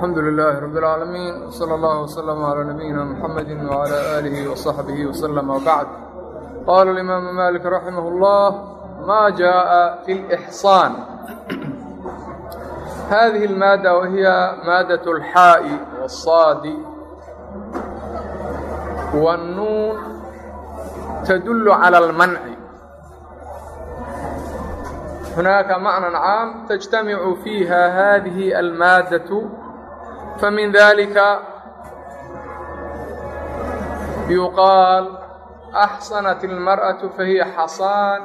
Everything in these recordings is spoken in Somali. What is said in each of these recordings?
alxamdu lilaahi rabb اlcaalamiin wsala allah wslama calaa nabiyina muxamedi wcala aalihi wsaxbihi wslama wbacd qaala alimaamu maalik raximah اllah ma jaءa fi اlإxsaan hadihi اlmaada wahiya maadaة اlxaa'i wالsaadi wالnuun tadul calى اlmanci hunaaka macnan caam tajtamicu fiiha hadihi almaadaة المادة فمن ذلك يقال أحصنت المرأة فهي حصان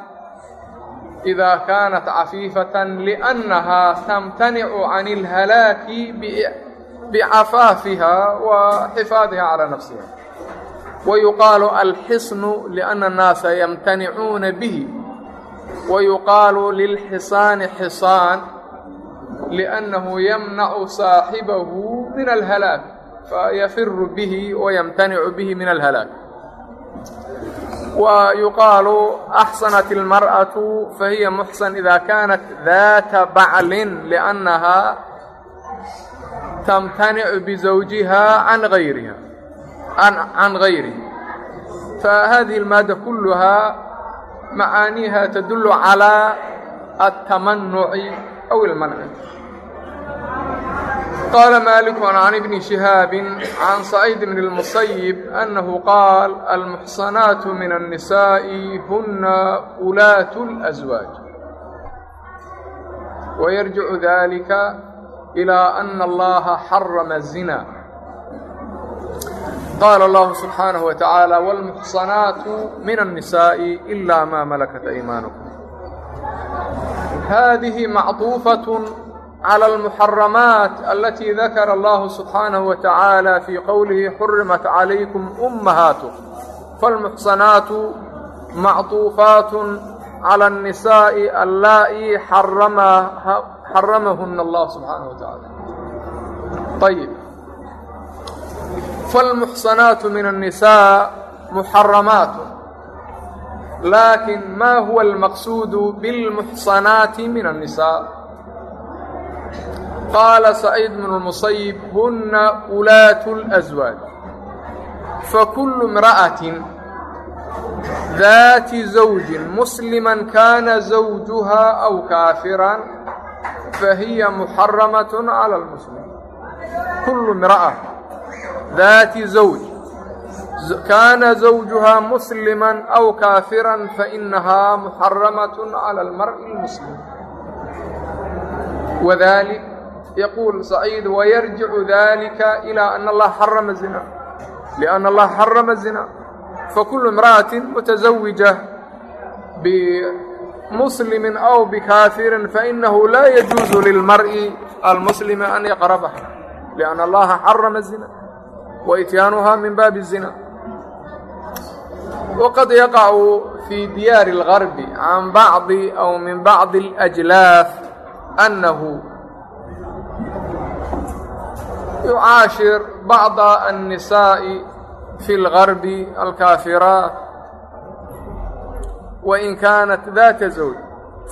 إذا كانت عفيفة لأنها تمتنع عن الهلاك بعفافها وحفاظها على نفسها ويقال الحصن لأن الناس يمتنعون به ويقال للحصان حصان لأنه يمنع صاحبه من الهلاك فيفر به ويمتنع به من الهلاك ويقال أحصنت المرأة فهي محصن إذا كانت ذات بعل لأنها تمتنع بزوجها عن غيرها عن, عن غيره فهذه المادة كلها معانيها تدل على التمنع أو المنع وqاla mالك عن بن شhهاaب عن سعيد بن المصyب أنه qاaل المحصناaت من النساء هنa ulaaة الأزواaج ويرجع ذلكa إلى أن اللaهa حرم الزنا qال الله سبحaaنه وتaعالى والمحصناaت من النساء إلا mا ملكت أيماaنكم hذه مcطوفة معطوفة على المحرمات التي ذكر الله سبحانه وتعالى في قوله حرمت عليكم أمهاتكم فالمحصنات معطوفات على النساء اللائي حرمها حرمهن الله سبحانه وتعالى طيب فالمحصنات من النساء محرمات لكن ما هو المقصود بالمحصنات من النساء qaala saciid bnu musayib hunna ulaatu اlaswaaj fakulu imra'atin daati zawjin musliman kaana zawjuhaa aw kaafiran fahiya muxaramat cala lmuslim kulu imra'a daati zawj kaana zawjuhaa musliman aw kaafiran fainahaa muxaramat cala almar'i اlmuslim wadalik يقول سعيد ويرجع ذلك إلى أن الله حرم الزنا لأن الله حرم الزنا فكل امرأة متزوجة بمسلم أو بكافر فإنه لا يجوز للمرء المسلم أن يقربها لأن الله حرم الزنا وإتيانها من باب الزنا وقد يقع في ديار الغرب عن بعض أو من بعض الأجلاف أنه يعاشر بعض النساء في الغرب الكافرات وإن كانت ذات زوج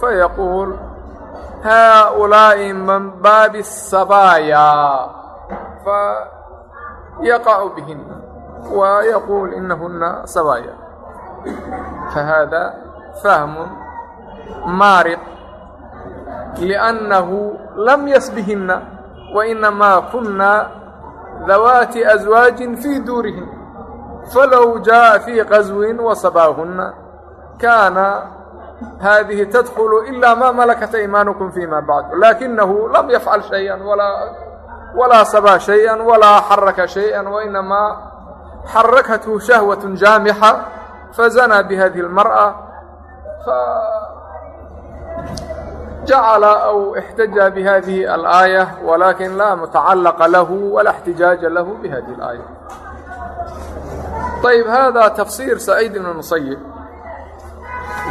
فيقول هؤلاء من باب السبايا فيقع بهن ويقول إنهن سبايا فهذا فهم مارق لأنه لم يسبهن وإنما كنا ذوات أزواج في دورهن فلو جاء في غزو وصباهن كان هذه تدخل إلا ما ملكت أيمانكم فيما بعد لكنه لم يفعل شيئا ولا ولا سبى شيئا ولا حرك شيئا وإنما حركته شهوة جامحة فزنى بهذه المرأة ف جعل أو احتج بهذه الآية ولكن لا متعلق له ولا احتجاج له بهذه الآية طيب هذا تفسير سعيد بن المصيب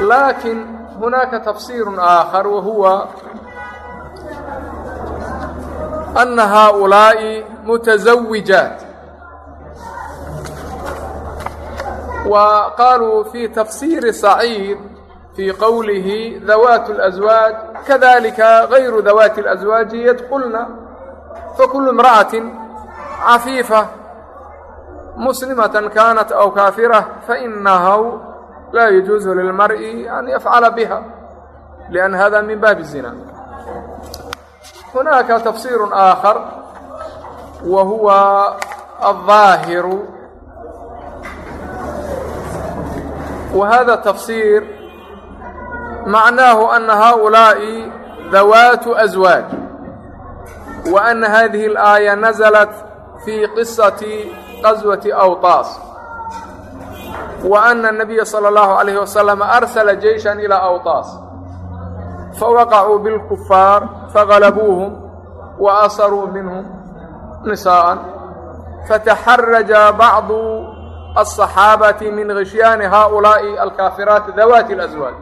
لكن هناك تفسير آخر وهو أن هؤلاء متزوجات وقالوا في تفسير سعيد في قوله ذوات الأزواج كذلك غير ذوات الأزواج يدخلن fakulu imra'atin cafiifa muslimatan kaanat aw kaafira fainahu laa yajuuzu lilmar'i an yafcala biha lian hada min baabi الzina hunaaka tafsiir aakhar wa huwa الظaahiru wa hada tafsiir macnaahu ana haؤulaaءi dawaatu أزwaaj wa ana hadihi الآaية naزlat fii qisaةi qaswati awطaas wa ana الnabiya salى اllahu عalayh wasalam arsala jeyshan ilaa awطaas fawaqacuu biاlkufaar fagalabuuhum wa asaruu minhum nisaءa fataxaraja bacdu الصaxaabati min غishyaani haؤulaaءi alkaafiraat dawaati الأزwaaj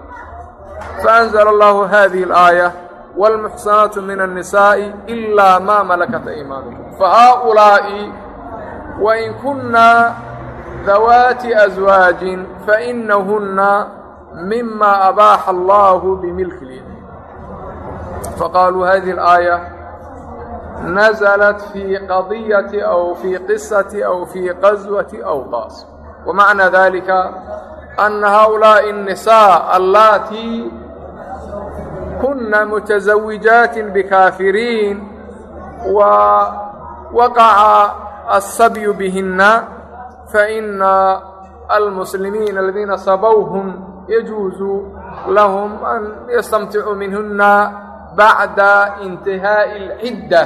faأnzla allahu hadihi الآaية wاlmuxsanaatu min الnisaaءi إilaa maa malakat أymaanukum fahaؤulaaءi wain kunna dawaati أزwaajin faإnahuna mima abaaxa allahu bimilki اlyamiin faqaaluu hadihi الآaية naزlat fii qadiyati aw fii qisati aw fii qaswati awطaas wamacnaa dalika ana haؤulaaءi الnisaaء allatii kuna mutaزawijaatin bikaafiriin wa waqaca الsabyu bihina faإna almuslimiina aladiina sabowhum yajuuzu lahum an yastamticuu minhuna bacda intihaaءi اlcidda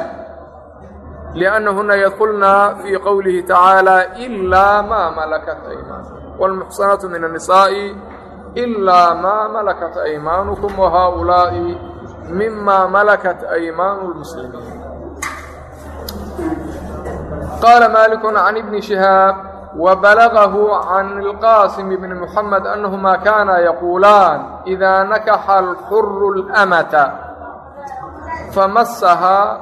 liأnnahuna yadkulna fii qowlihi tacaalى إilaa maa malakat aymaankum wاlmuxsanaatu min الnisaaءi إilaa maa malakat aymaanukum wahaؤulaaءi mima malakat aymaanu اlmuslimiin qaala maaliku can ibni shihaab wbalagahu can اlqaasim bni muxamed anahuma kaana yaquulaan إida nakaxa alxuru اlamata famasahaa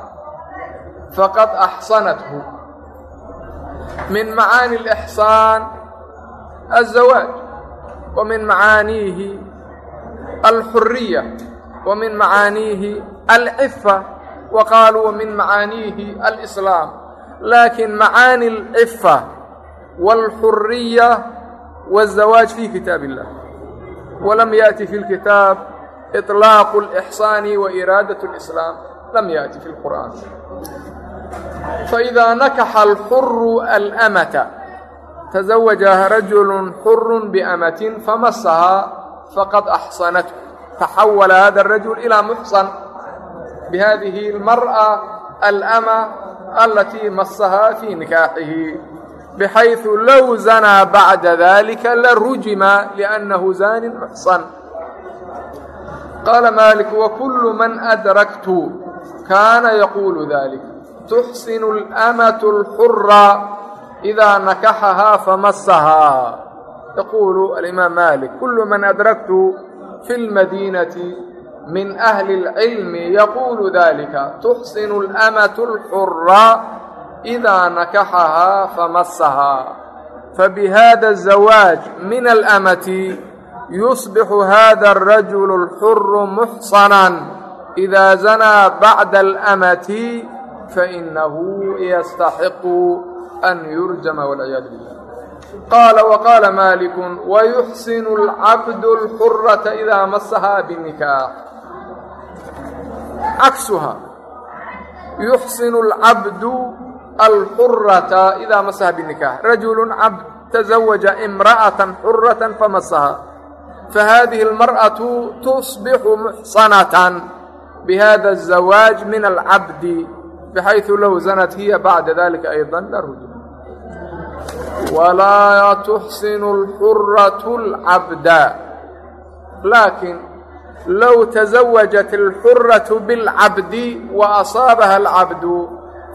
faqad axsanathu min macaani اlإxsaan الzawaaj wa min macaaniihi alxuriya wa min macaaniihi alcifa wa qaaluu wa min macaaniihi alإslaam laakin macaani اlcifa wاlxuriya wالzawaaj fi kitaab اllah walam yaأti fi اlkitaab iطlaaqu اlإxsaani wa iraadaة اlإslaam lam yaأti fi اlqur'aan faإidaa nakaxa alxuru alamata taزawaja rajulu xuru biamatin famasahaa faqad axsanathu taxawala hada الrajul ilaa muxsan bihadihi اlmarأة alama alatii masahaa fii nikaaxihi bxayثu low zanaa bacda dalika larujima liأnnahu zanin muxsan qaala malik wakulu man adraktu kaana yaquulu dalik tuxsinu اlamatu اlxura إidaa nakaxahaa famasahaa yaquulu alimaam malik kulu man adraktu fi اlmadiinati min ahli اlcilmi yaquulu dalika tuxsinu اlamatu اlxura إidaa nakaxahaa famasahaa fabihada الzawaaj min alamati yusbixu hada الrajulu اlxuru muxsanan إida zanaa bacda alamati fainahu yastaxiqu an yurjama wlciyaadu billah qaala waqaala maalikun wayuxsinu alcabdu alxurata idaa masahaa binikaax caksuha yuxsinu alcabdu alxurata idaa masaha binikaax rajulu cabd tazawaja imra'atan xuratan famasaha fahadihi almar'atu tusbixu muxsanatan bihada azawaaj min alcabdi baxaydu low zanat hiya bacda dalika aydan la rujum walaa tuxsinu اlxuraة اlcabda laakin low تزawajat اlxuraة bاlcabdi وأصaabaha اlcabdu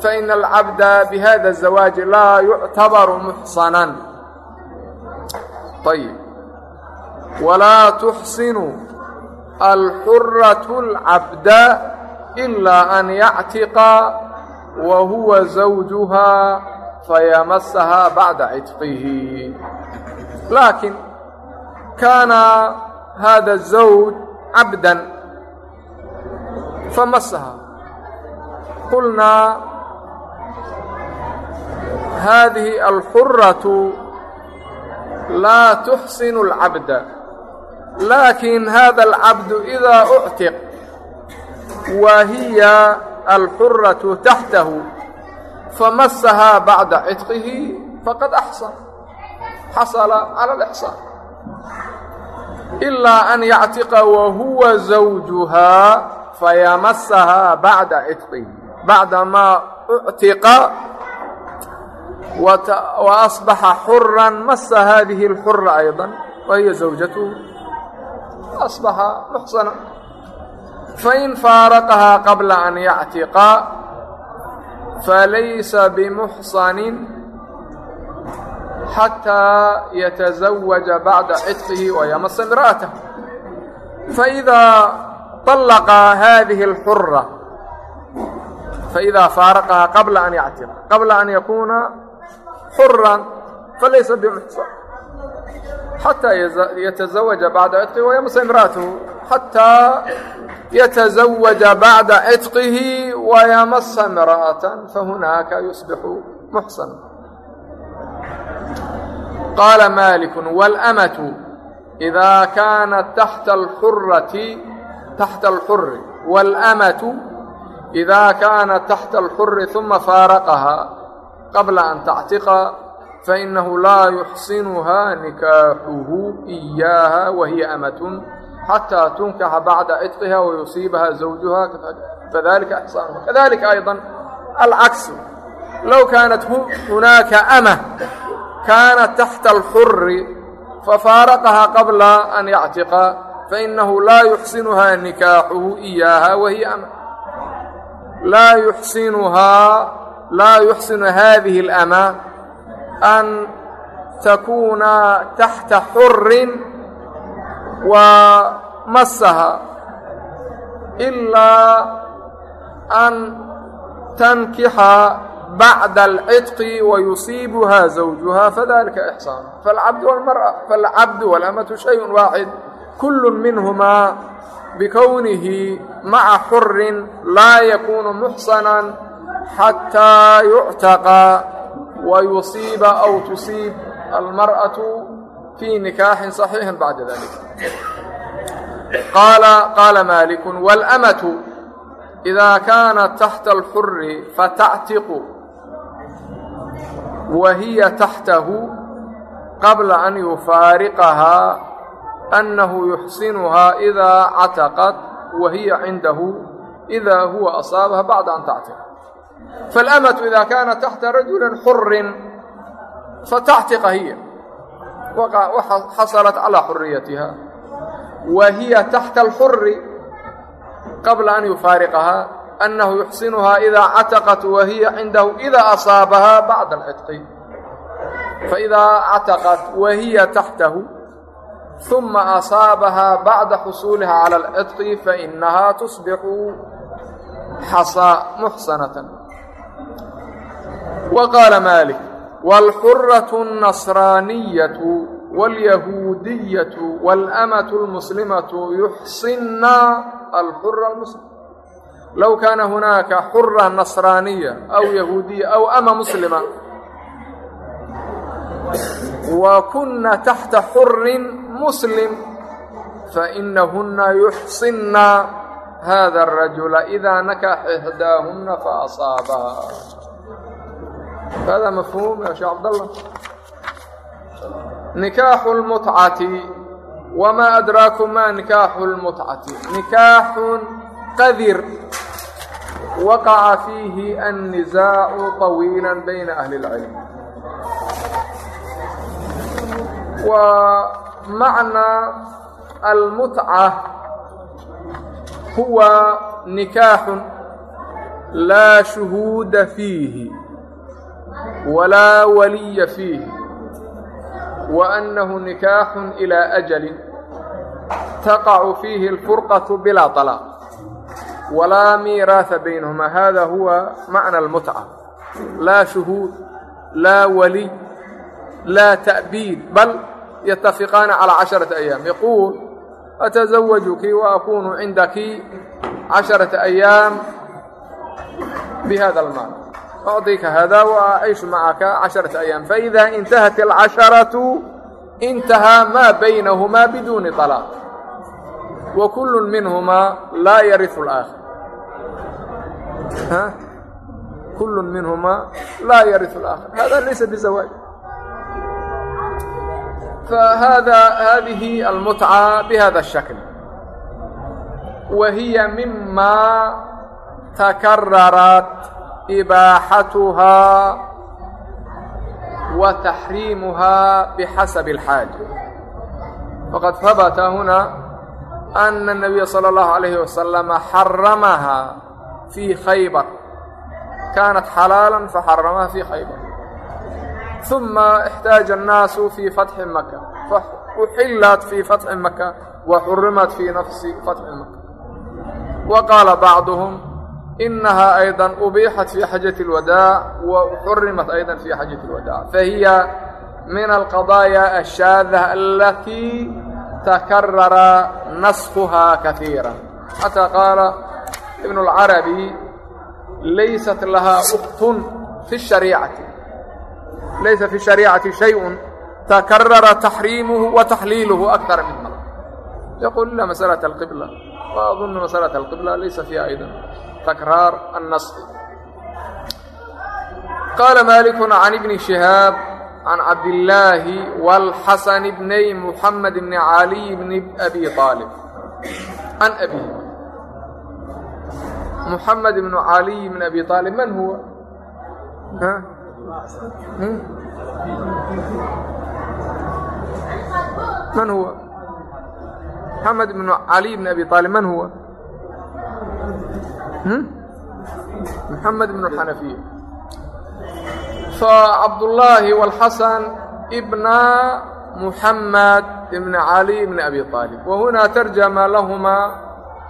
faإna اlcabda bhada الزawaaji laa yuctabaru muxsanan ayb walaa tuxsinu alxuraة اlcabda إilaa an yactiqa wa huwa zawjuha fayamasahaa bacda cidqihi laakin kaana hada الزawj cabda famasaha qulnaa hadihi alxuratu laa tuxsinu اlcabda lakin hada alcabdu إida uctiq wa hiya alxuratu taxtahu famasahaa bacda cidqihi faqad axsan xasala cala alixsaan ilaa an yactiqa wahuwa zawjuhaa fayamasahaa bacda cidqihi bacdamaa uctiqa wa asbaxa xuran masa haadihi اlxura ayضa wa hiya zawjatuhu asbaxa muxsana fain faaraqahaa qabla an yactiqa falaysa bimuxsanin xataa yataزawaja bacda cidqihi wayamasa imra'atah faidaa طallaqa haadihi اlxura faidaa faaraqahaa qabla an yactiqa qabla an yakuuna xuran falaysa bimuxsan xataa yataزawaja bacda cidqihi wayamasa imra'atahu xataa يتزوج بعد عتقه ويمس امرأة فهناك يصبح محصنا قال مالك والأمة إذا كانت تحت الحرة تحت الحر والأمة إذا كانت تحت الحر ثم فارقها قبل أن تعتق فإنه لا يحصنها نكاحه إياها وهي أمة حتى تنكح بعد عتقها ويصيبها زوجها فذلك إحصانها كذلك أيضا العكس لو كانت هناك أمة كانت تحت الحر ففارقها قبل أن يعتق فإنه لا يحسنها نكاحه إياها وهي أمة لا يحسنها لا يحسن هذه الأمة أن تكون تحت حر waa masaha ilaa an tankixa bacda alcidqi wayusiibuha zawjuha fadalika ixsaan. Faabdu mara falcabdu walamatu shayun waaxid kullu minhumaa bikownihi maca xurin laa yakuunu muxsanan xataa yuctaqa wayusiiba aw tusiib. Almar'atu في نكاح صحيح بعد ذلك قال قال مالك والأمة إذا كانت تحت الحر فتعتق وهي تحته قبل أن يفارقها أنه يحسنها إذا عتقت وهي عنده إذا هو أصابها بعد أن تعتق فالأمة إذا كانت تحت رجل حر فتعتق هي xasalat calىa xuriyatiha wa hiya taxta alxuri qabla an yufaariqahaa annahu yuxsinuhaa idaa cataqat wa hiya cindahu idaa asaabahaa bacda alcidqi faidaa cataqat wa hiya taxtahu uma asaabahaa bacda xusuuliha cala alcidqi fainahaa tusbixu xasaa muxsanatan wa qaala maalik تصبح حصى محصنة وقال مالك والحرة النصرانية واليهودية والأمة المسلمة يحصن الحر المسلم لو كان هناك حرة نصرانية أو يهودية أو أمة مسلمة وكن تحت حر مسلم فإنهن يحصن هذا الرجل hada mafhuum ya sheekh cabdallah nikaaxu اlmutcati wma adraaku ma nikaaxu اlmutcati nikaaxun qadir waqaca fiihi annisaacu طawiila bayna ahli اlcilm waa macnaa almutca huwa nikaaxun laa shuhuuda fiihi walaa waliya fiih wa annahu nikaaxun ilaa ajalin taqacu fiihi alfurqatu bilaa طalaaq walaa miiraaha baynahumaa hada huwa macna almutca laa shuhuud laa waliy laa ta'biid bal yatafiqaana calaa casharata ayaam yaquul atazawajuki wa akunu cindaki casharata ayaam bihada almaal بهذا المال أعطيka hda وأعيش معka caشhaرaةa أيام فإذا انتهت الcaشhaرaة انتهى ما بينهما بدون طلاق وكل منهما لا يرث الآخر كل منهما لا يرث الآخر هذا ليس بزواج فهذا هذه المتعة بهذا الشكل وهي مما تكررت إباحتها وتحريمها بحسب الحاجة فقد ثبت هنا أن النبي صلى الله عليه وسلم حرمها في خيبر كانت حلالا فحرمها في خيبر ثم احتاج الناس في فتح مكة فأحلت في فتح مكة وحرمت في نفس فتح مكة وقال inahaa ayda ubixat fii xajati اlwadaac wa xurimat ayda fii xajati اlwadaac fahiya min alqadaayaa ashaada alatii takarara naskhuhaa kaiira xataa qaala ibn اlcarabi laysat lahaa uktun fi shariicati laysa fi shariicati shayء takarara taxriimuhu wa taxliiluhu akara min mara yaqul ila masalata alqibla wa adunu masalata alqibla laysa fiiha aydan takraar annasqi qaala maaliku can ibni shihaab can cabdillaahi wاlxasan bnay muxamed bni caliy bni abi aalib can abi muxamed bnu caliy bn abi aalib man huwa man huwa muxamed bnu caliy bn abi aalib man huwa محمد بن الحنفية فعبد الله والحسن ابن محمد بن علي بن أبي طالب وهنا ترجم لهما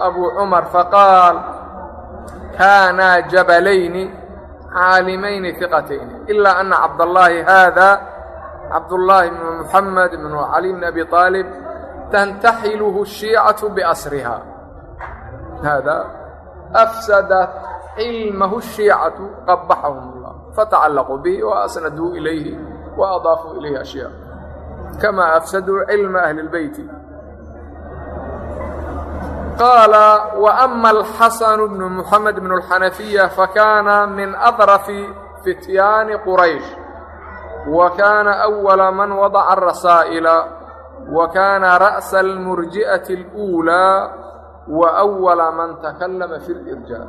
أبو عمر فقال كانا جبلين عالمين ثقتين إلا أن عبد الله هذا عبد الله بن محمد بن علي بن أبي طالب تنتحله الشيعة بأسرها هذا أفسدت علمه الشيعة قبحهم الله فتعلقوا به وأسندوا إليه وأضافوا إليه أشياء كما أفسدوا علم أهل البيت قال وأما الحسن بن محمد بن الحنفية فكان من أظرف فتيان قريش وكان أول من وضع الرسائل وكان رأس المرجئة الأولى وأول من تكلم في الإرجاء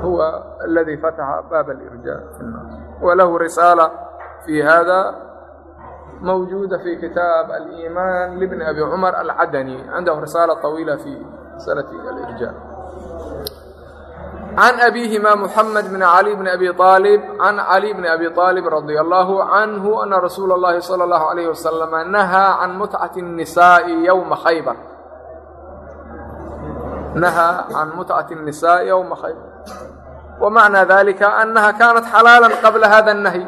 هو الذي فتح باب الإرجاء في النار وله رسالة في هذا موجودة في كتاب الإيمان لابن أبي عمر العدني عنده رسالة طويلة في سنة الإرجاء عن أبيهما محمد بن علي بن أبي طالب عن علي بن أبي طالب رضي الله عنه أن رسول الله صلى الله عليه وسلم نهى عن متعة النساء يوم خيبر نهى عن متعة النساء يوم خيبر ومعنى ذلك أنها كانت حلالا قبل هذا النهي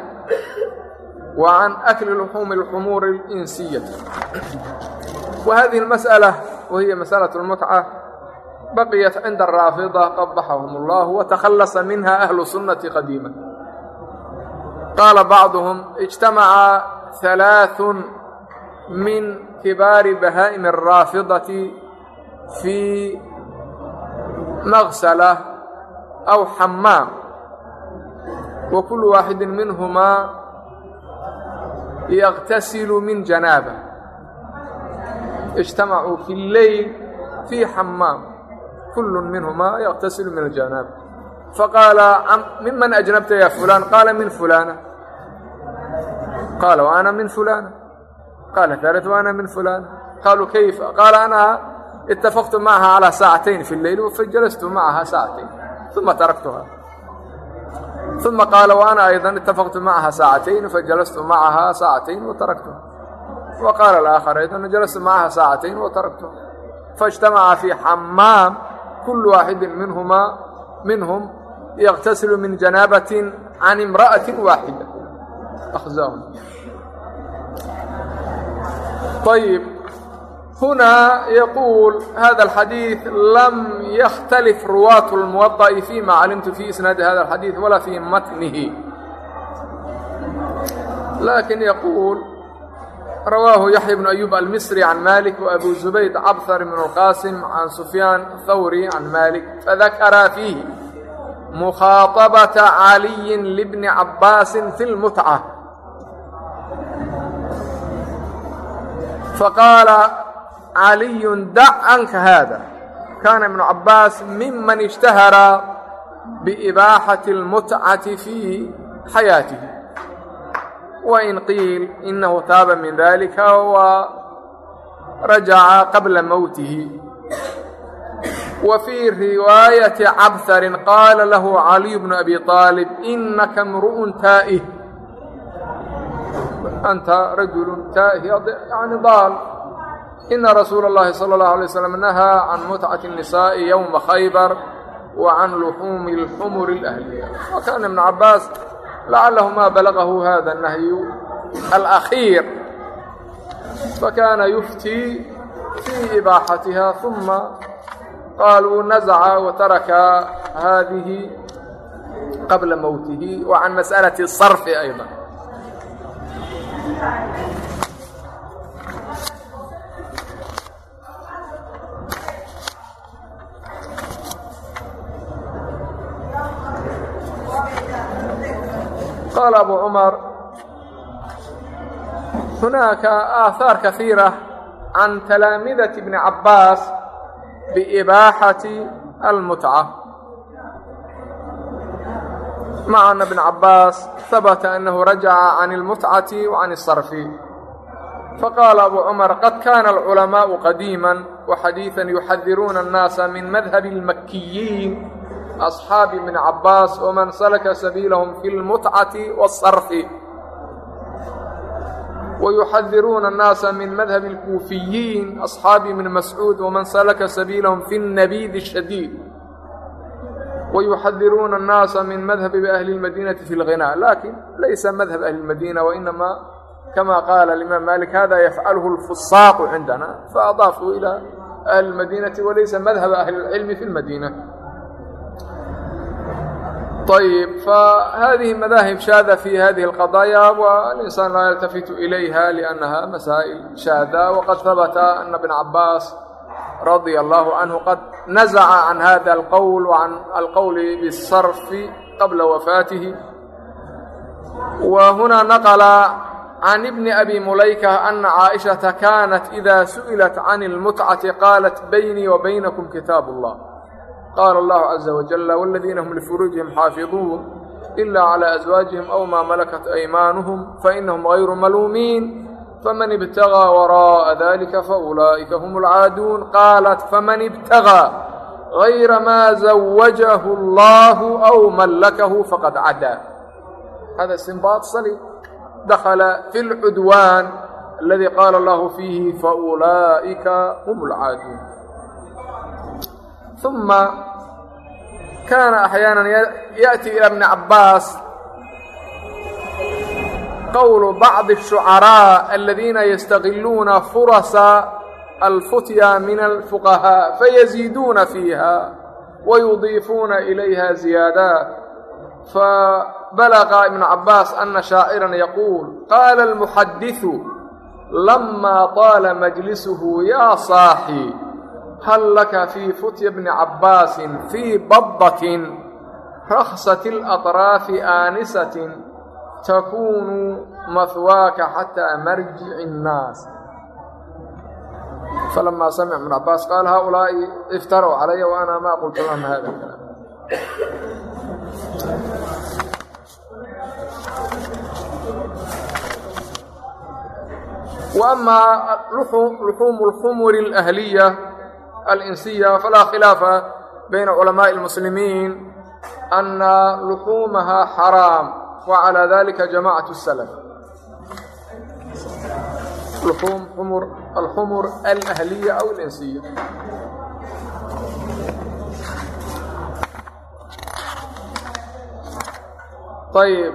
وعن أكل لحوم الحمور الإنسية وهذه المسألة وهي مسألة المتعة بقيت عند الرافضة قبحهم الله وتخلص منها أهل السنة قديما قال بعضهم اجتمع ثلاث من كبار بهائم الرافضة في مغسلة أو حمام وكل واحد منهما يغتسل من جنابه اجتمعوا في الليل في حمام كل منهما يغتسل من الجنابة فقال ممن أجنبت يا فلان قال من فلانة قال وأنا من فلانة قال ثالث وأنا itafaqtu ma aha calaa saacatayn fi leyl fajalastu ma aha saacatayn uma taraktuha uma qaala wa ana aydan itafaqtu macaha saacatayn fajalastu macaha saacatayn wa taraktuha wa qaala alaakhar aydan jalastu macaha saacatayn wa taraktuha faijtamaca fii xamaam kullu waaxidin minhumaa minhum yaqtasilu min janaabatin can imra'atin waaxida ahzaahum ayib هنا يقول هذا الحديث لم يختلف رواة الموطأ فيما علمت في إسناد هذا الحديث ولا في متنه لكن يقول رواه يحيى بن أيوب المصري عن مالك وأبو زبيد عبثر بن القاسم عن سفيان الثوري عن مالك فذكر فيه مخاطبة علي لابن عباس في المتعة فقال caliyun dac canka haada. Kaana ibnu cabbaas miman ishtahara biibaaxati اlmutcati fii xayaatihi wain qiil inahu taaba min dalika wa rajaca qabla mowtihi wa fii riwaayati cabharin qaala lahu caliyu bnu abi aalib inaka mru'un taa'ih. Anta rajulu taa'ih yani daal امرؤ تائه أنت رجل تائه يعني ضال إن رسول الله صلى الله عليه وسلم نهى عن متعة النساء يوم خيبر وعن لحوم الحمر الأهلية وكان ابن عباس لعله ما بلغه هذا النهي الأخير فكان يفتي في إباحتها ثم قالوا نزع وترك هذه قبل موته وعن مسألة الصرف أيضا قال أبو عمر هناك آثار كثيرة عن تلامذة ابن عباس بإباحة المتعة مع أن ابن عباس ثبت أنه رجع عن المتعة وعن الصرف فقال أبو عمر قد كان العلماء قديما وحديثا يحذرون الناس من مذهب المكيين أصحاب ابن عباس ومن سلك سبيلهم في المتعة والصرف ويحذرون الناس من مذهب الكوفيين أصحاب ابن مسعود ومن سلك سبيلهم في النبيذ الشديد ويحذرون الناس من مذهب أهل المدينة في الغناء لكن ليس مذهب أهل المدينة وإنما كما قال الإمام مالك هذا يفعله الفساق عندنا فأضافوا إلى أهل المدينة وليس مذهب أهل العلم في المدينة طيب فهذه مذاهب شاذة في هذه القضايا والإنسان لا يلتفت إليها لأنها مسائل شاذة وقد ثبت أن ابن عباس رضي الله عنه قد نزع عن هذا القول وعن القول بالصرف قبل وفاته وهنا نقل عن ابن أبي مليكة أن عائشة كانت إذا سئلت عن المتعة قالت بيني وبينكم qaala allahu caza wajalla waaladiina hum lifuruujihim xaafiduun ila calaa aswaajihim aw maa malakat aymaanuhum fainahum hayru maluumiin faman ibtagaa waraa'a dalika faulaa'ika hum alcaaduun qaalat faman ibtagaa gayra maa zawajahu allahu aw mallakahu faqad cadaa hada istinbaad sali dakhala fi lcudwaan aladi qaala allahu fiihi faulaa'ika hum alcaaduun هم العادون ثم كان أحيانا يأتي إلى ابن عباس قول بعض الشعراء الذين يستغلون فرص الفتيا من الفقهاء فيزيدون فيها ويضيفون إليها زيادات فبلغ ابن عباس أن شاعرا يقول قال المحدث لما طال مجلسه يا صاحي هل لك في فتي ابن عباس في بضة رخصة الأطراف آنسة تكون مثواك حتى مرجع الناس فلما سمع ابن عباس قال هؤلاء افتروا علي وأنا ما قلت لهم هذا الكلام وأما لحوم الخمر الأهلية الإنسية alinsiya falaa khilaafa bayna culamaaءi اlmuslimiin ana luxuumaha xaraam wa calaa dalika jamacat salaf. Alxumur alahliya aw alinsiya. Ayb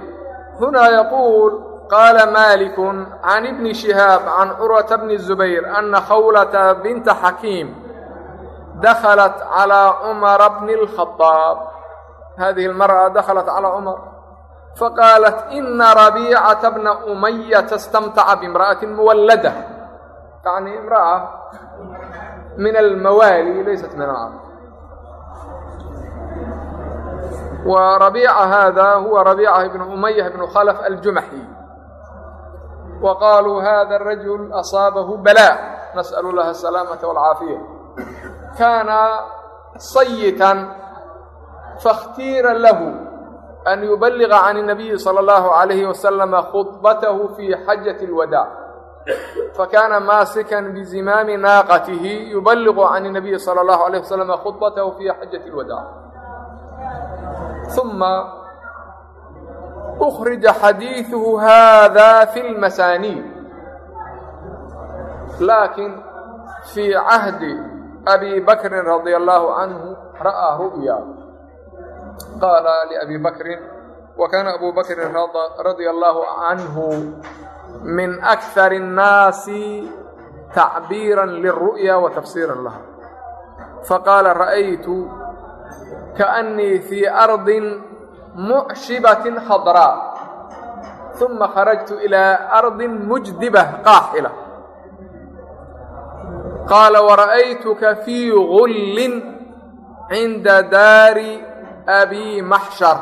huna yaquul qaala maliku can ibni shihaab can curwata bni zubayr ana khawlata binta xakiim dakhalat calىa cumara bni اlkhadaab hadihi اlmarأa dakhalat calىa cumar faqaalat ina rabiicata bna umayata istamtaca bimra'ati muwallada yani imra'a min almawaali laysat min alcarab wa rabiica hada huwa rabiica ibnu umaya ibnu khalaf aljumaxi wa qaluu hada arajul asaabahu balaa nas'alu laha asalaamata walcaafiya kaana sayitan faاkhtiira lahu an yuballiga can الnabiyi salى اllahu عalayhi wasalama khudbatahu fi xajaة اlwadaac fakana maasikan bizimaami naaqatihi yuballigu can الnabiyi salى اllahu عalayh wasalama khudbatahu fi xajaة اlwadaac ثuma أkrija xadiiثuhu hada fi اlmasaaniid laakin fii cahdi abi bakrin radia allahu canhu ra'aa ru'ya qaala liabi bakrin wa kaana abu bakrin radia allahu canhu min akthar الnaasi tacbiira lلru'ya wa tafsiira laha faqaala ra'aytu kaأnnii fii ardi mucshibatin khadraa ثuma kharajtu ilىa ardi mujdibة qaaxila qaala wara'aytuka fii gullin cinda daari abi maxshar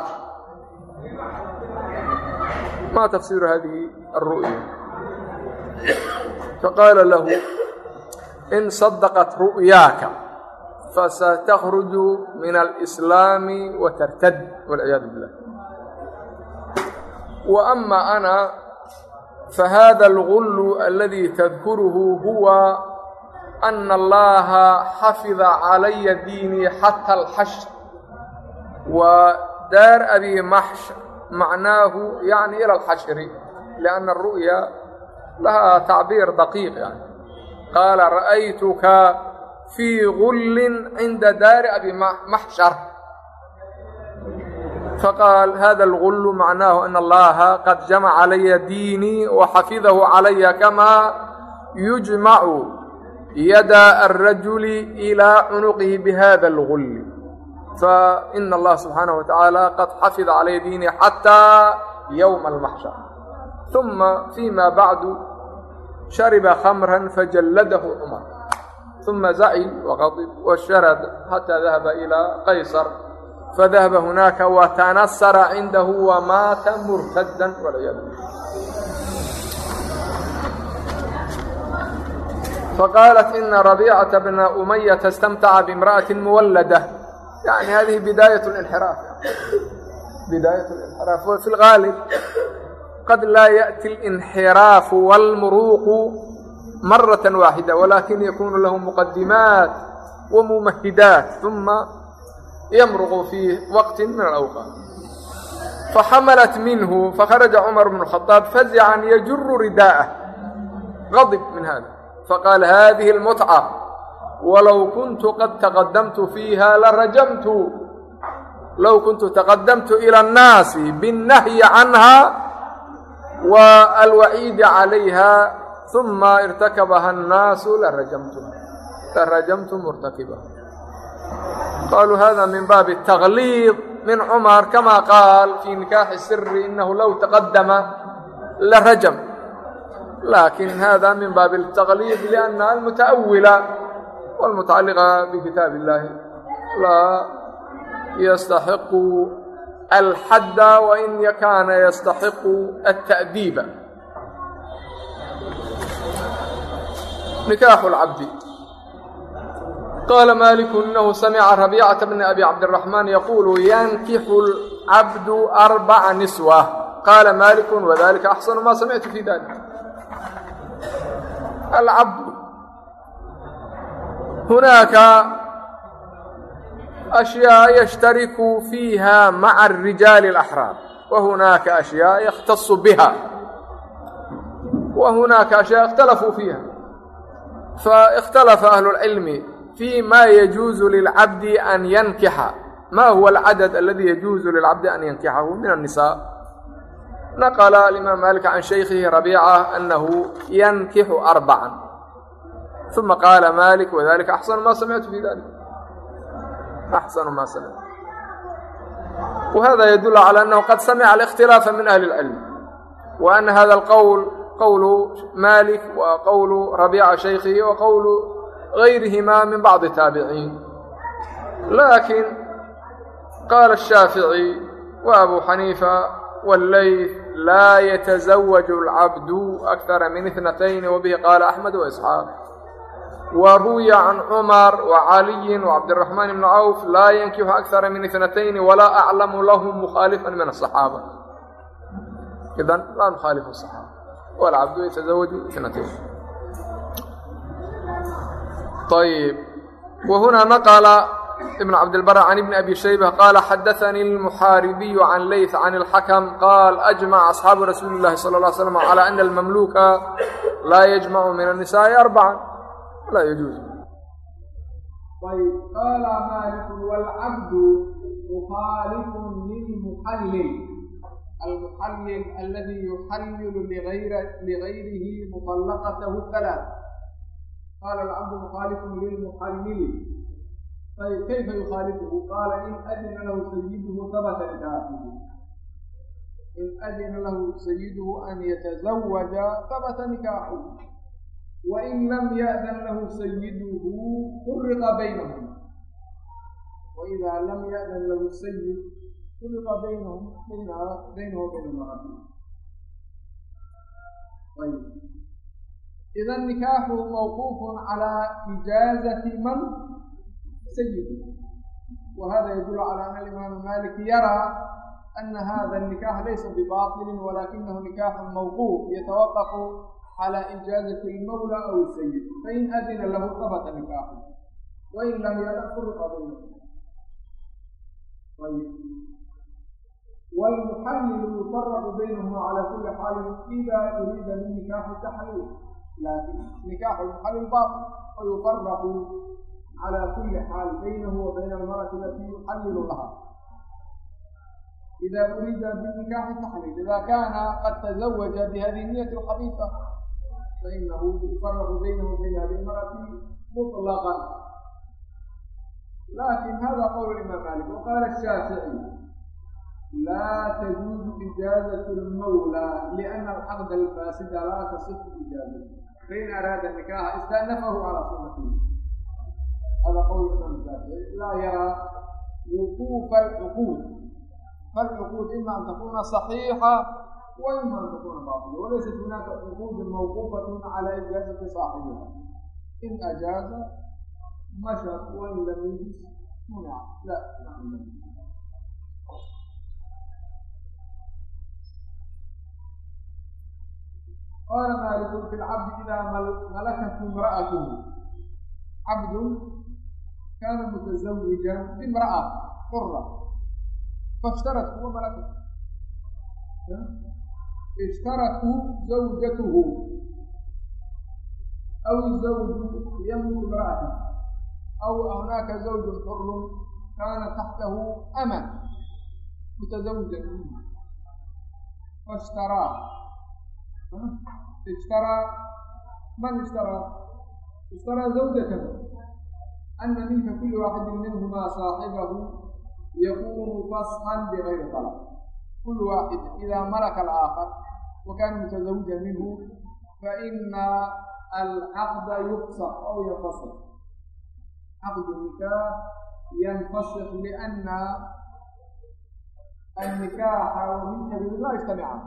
ma tafsiru hadihi aru'ya faqaala lahu in sadaqat ru'yaaka fasatakhruju min alislaami wa tartad walciyaadu billah. Wa ama ana fahada algullu aladii tadkuruhu huwa ana allaha xafida calaya diinii xata alxashr wa daar abi maxsh macnaahu yani ila alxashri lianna aru'ya laha tacbiir daqiiq yani qaala ra'aytuka fii gullin cinda daari abi maxshar faqaal hada algullu macnaahu ana allaha qad jamaca calaya diinii waxafidahu calaya kamaa yujmacu yada alrajuli ilaa cunuqihi bihada algulli faina allaha subxaanahu watacaala qad xafida calay diini xataa yowma almaxshar uma fiima bacdu shariba khamran fajalladahu cumar uma zacil waqaib washarad xataa dahaba ilaa qaysar fadahaba hunaaka watanasara cindahu wamaata murtadan walciyaadu billah faqaalat ina rabiicata bna umayata istamtaca bimra'ati muwallada yani hadihi bidaaya inxiraaf bidaaya inxiraaf fi lgaalib qad laa yaأti اlinxiraafu wاlmuruuqu maraة waaxida walakin yakunu lahu muqadimaat wamumahidaat uma yamruqu fi waqti min alawqaat faxamalat minhu fakharaja cumar bn الخaطaab fazican yajuru ridaa'ah غadib min hada faqaal haadihi almutca walow kuntu qad taqadamtu fiiha larajamtu low kuntu taqadamtu ila annaasi binnahyi canha wa alwaciidi calayha uma irtakabaha annaasu larajamtu larajamtu murtakiba qaaluu hada min baabi اtaklid min cumar kama qaal fii nikaaxi siri inahu low taqadama larajam lakin hada min baabi التagliid لأna almutaأwila wاlmutacaliqa bkitaab اllahi laa yastaxiqu alxadda wain kaana yastaxiqu التأdiiba nikaaxu اlcabdi qaala maliku inahu samica rabiicata bni abi cabdiraxmaan yaquulu yankixu lcabdu arbaca niswa qaala maliku wadalika axsanu ma samictu fi dalik alcabdu hunaaka ashyaa yashtariku fiiha maca arijaali اlaxraar wa hunaaka ashyaa yakhtasu biha wa hunaaka ashyaa اkhtalafuu fiiha faاkhtalafa ahlu اlcilmi في ma يجuز للcabd أn ynkixa ma huwa الcadد اladي يجuز للcabdi an yankixahu min النisاء naqla alimaam malik can shaykhihi rabiica anahu yankixu arbacan uma qaala malik wadalika axsanu ma samictu fi dalik axsanu ma samictu wahada yadul calى anahu qad samica الاkhtilaafa min ahli اlcilm wa ana hada alqowl qowlu malik wa qowlu rabiica shaykhihi wa qowlu gayrihima min bacdi taabiciin lakin qaala الshaafiعي wa abu xaniifa wاlleyth laa yتزawج الcabdu أkثara min اثنتين wbihi qaala أxmed وإsxaaq وruwiya can cmar وcaliyi وcabdالرaحman بn cawf laa yankixu أkثara min اثنتين walaa aclamu lahu mukhaalifa min الصaxaabة idan laa nukhaalifu الصaxaabة wاlcabdu yتزawaju اثنتين ayb whuna naqla بن cبدالبر عن بن أبي شhيبة qال xdثnي المحاaربي عن lyث عن الحكم qال أجمع أصحاaب رasuل اللhi صلى الله عل سلم على أن المملوكa laa يجمع min النساء أربعا laa يجوز qال mالك والcبد مخاaلف للمحلل المحلل الذي يحلل لغyrه مطلقته ثلاث qال الcبد مخاaلف للمحلل طيب كيف يخالفه قال إن أذن له سيده ثبت نكاحه إن أذن له سيده أن يتزوج ثبت نكاحه وإن لم يأذن له سيده فرق بينهم وإذا لم يأذن له السيد فرق بينهم بينه وبين المرأة طيب إذا نكاحه موقوف على إجازة من سيد وهذا يدل على أن الإمام مالك يرى أن هذا النكاح ليس بباطل ولكنه نكاح موقوف يتوقف على إجازة المولى أو السيد فإن أذن له ثبت نكاحه وإن لم يأذن فرق بينهم طيب والمحلل يفرق بينهما على كل حال إذا أريد من نكاح التحليل لكن نكاح المحلل باطل ويفرق على كل حال بينه وبين المرأة التي يحلل لها إذا أريد بالنكاح التحليل إذا كان قد تزوج بهذه النية الخبيثة فإنه يفرق بينه وبين هذه المرأة مطلقا لكن هذا قول الإمام مالك وقال الشافعي لا تجوز إجازة المولى لأن العقد الفاسد لا تصح إجازته فإن أراد النكاح استأنفه على سنته هذا قول الإمام لا يرى وقوف العقود فالعقود إما أن تكون صحيحة وإما أن تكون باطلة وليست هناك عقود موقوفة على إجازة صاحبها إن أجاز مشى وإن لم يجز منع لا نحن قال مالك في العبد إذا ملكته امرأته عبد كان متزوجا بامرأة حرة فاشترت هو ملكته اشترته زوجته أو الزوج يملك امرأته أو هناك زوج حر كان تحته أمة متزوجا منه فاشتراه اشترى من اشترى اشترى زوجته أن منك كل واحد منهما صاحبه يكون فسخا بغير طلب كل واحد إذا ملك الآخر وكان متزوجا منه فإن العقد يفسخ أو ينفسخ عقد النكاح ينفسخ لأن النكاح وملك اليمين لا يجتمعان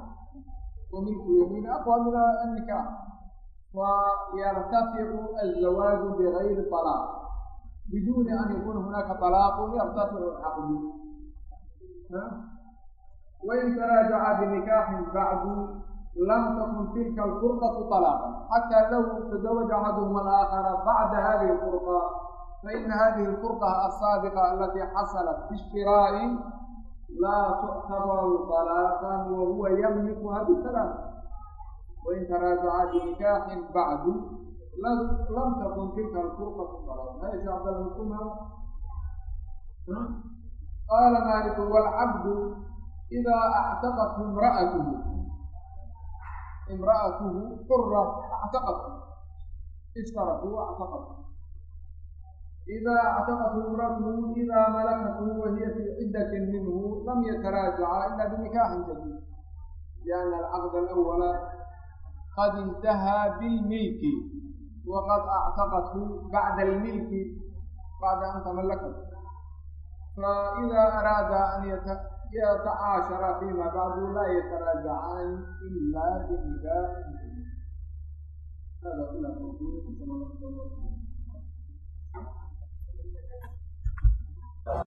وملك اليمين أقوى من النكاح ويرتفع الزواج بغير طلاق بدون أن يكون هناك طلاق يرتفع العقد وإن تراجع بنكاح بعد لم تكن تلك الفرقة طلاقا حتى لو تزوج أحدهما الآخر بعد هذه الفرقة فإن هذه الفرقة السابقة التي حصلت في الشراء لا تعتبر طلاقا وهو يملكها بالثلاث وإن تراجع بنكاح بعد لم تكن تلك الفرقة طلاقا هذا شعب الحكومة قال مالك والعبد إذا أعتقته امرأته imra'atuhu xura actaqatu ishtarakuu actaqatu إذا اعتقته امرأته إذا ملكته وهي في عدة منه لم يتراجعا إلا بنكاح جديد لأن العقد الأول قد انتهى بالملك وقد waqad actaqathu bacda almilki bacda an tamallakat faida araada an yatacaashara fima bacdu laa yataraajacaan ilaa binikaaxin